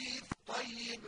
الحديث طيب.